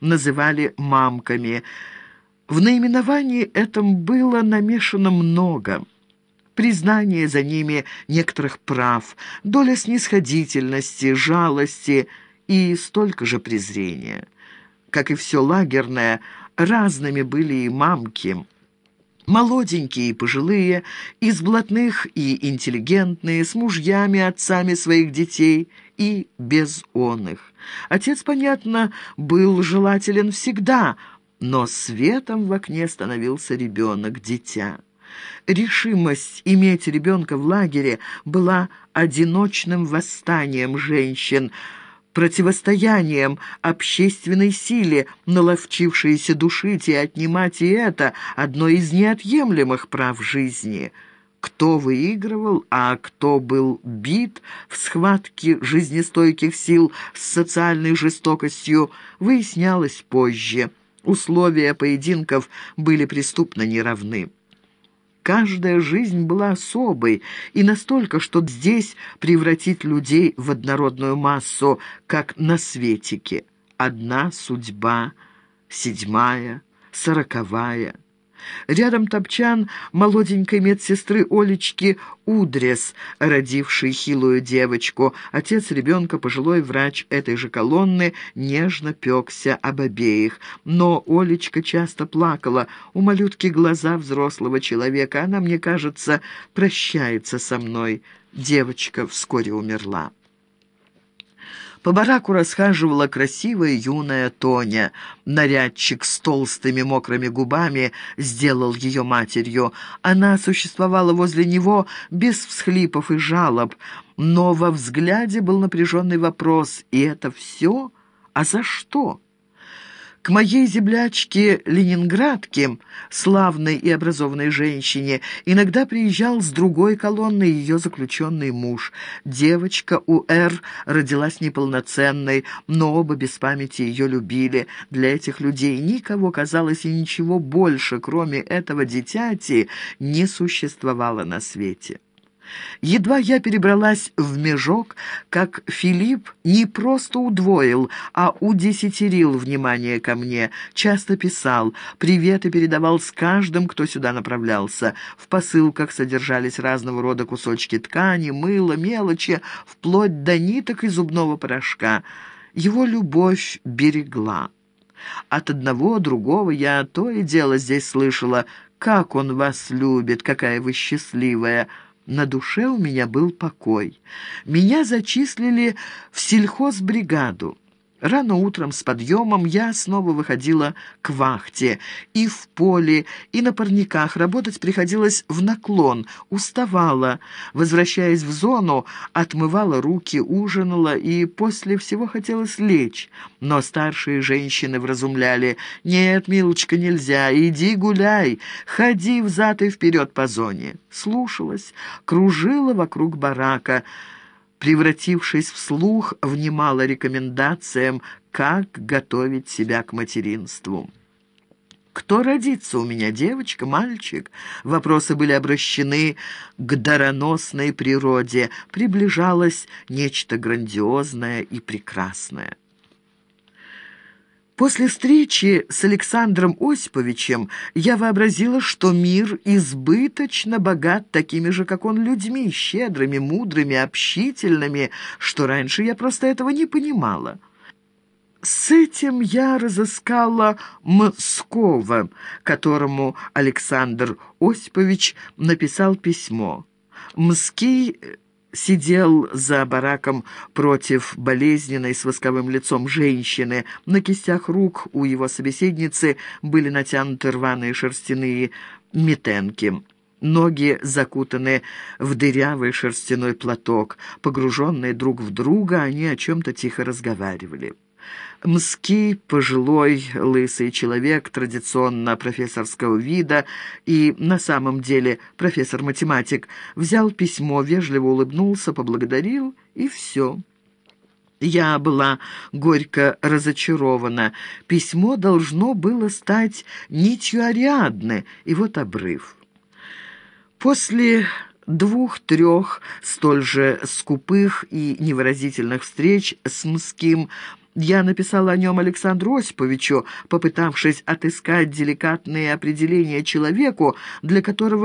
называли «мамками». В наименовании этом было намешано много – признание за ними некоторых прав, доля снисходительности, жалости и столько же презрения. Как и все лагерное, разными были и мамки. Молоденькие и пожилые, из блатных и интеллигентные, с мужьями, отцами своих детей и без он их. Отец, понятно, был желателен всегда, но светом в окне становился ребенок, дитя. Решимость иметь ребенка в лагере была одиночным восстанием женщин, противостоянием общественной силе, наловчившейся душить и отнимать и это одно из неотъемлемых прав жизни. Кто выигрывал, а кто был бит в схватке жизнестойких сил с социальной жестокостью, выяснялось позже. Условия поединков были преступно неравны. Каждая жизнь была особой, и настолько, что здесь превратить людей в однородную массу, как на светике. Одна судьба, седьмая, сороковая. Рядом топчан молоденькой медсестры Олечки Удрес, родившей хилую девочку. Отец ребенка, пожилой врач этой же колонны, нежно пекся об обеих. Но Олечка часто плакала. У малютки глаза взрослого человека. Она, мне кажется, прощается со мной. Девочка вскоре умерла. По бараку расхаживала красивая юная Тоня. Нарядчик с толстыми мокрыми губами сделал ее матерью. Она существовала возле него без всхлипов и жалоб, но во взгляде был напряженный вопрос «И это все? А за что?» К моей землячке Ленинградке, славной и образованной женщине, иногда приезжал с другой колонны ее заключенный муж. Девочка у Р родилась неполноценной, но оба без памяти ее любили. Для этих людей никого, казалось, и ничего больше, кроме этого дитяти, не существовало на свете. Едва я перебралась в межок, как Филипп не просто удвоил, а удесятерил внимание ко мне. Часто писал, приветы передавал с каждым, кто сюда направлялся. В посылках содержались разного рода кусочки ткани, мыла, мелочи, вплоть до ниток и зубного порошка. Его любовь берегла. От одного другого я то и дело здесь слышала, «Как он вас любит, какая вы счастливая!» На душе у меня был покой. Меня зачислили в сельхозбригаду. Рано утром с подъемом я снова выходила к вахте. И в поле, и на парниках работать приходилось в наклон, уставала. Возвращаясь в зону, отмывала руки, ужинала и после всего хотелось лечь. Но старшие женщины вразумляли. «Нет, милочка, нельзя, иди гуляй, ходи взад и вперед по зоне». Слушалась, кружила вокруг барака, превратившись в слух, внимала рекомендациям, как готовить себя к материнству. «Кто родится у меня, девочка, мальчик?» Вопросы были обращены к дароносной природе. Приближалось нечто грандиозное и прекрасное. После встречи с Александром Осиповичем я вообразила, что мир избыточно богат такими же, как он, людьми, щедрыми, мудрыми, общительными, что раньше я просто этого не понимала. С этим я разыскала Мскова, которому Александр Осипович написал письмо. Мский сидел за бараком против болезненной с восковым лицом женщины. На кистях рук у его собеседницы были натянуты рваные шерстяные метенки. Ноги закутаны в дырявый шерстяной платок. Погруженные друг в друга, они о чем-то тихо разговаривали. Мский, пожилой, лысый человек, традиционно профессорского вида и на самом деле профессор-математик, взял письмо, вежливо улыбнулся, поблагодарил и все. Я была горько разочарована. Письмо должно было стать нитью Ариадны, и вот обрыв. После двух-трех столь же скупых и невыразительных встреч с Мским Я написала о нем Александру Осиповичу, попытавшись отыскать деликатные определения человеку, для которого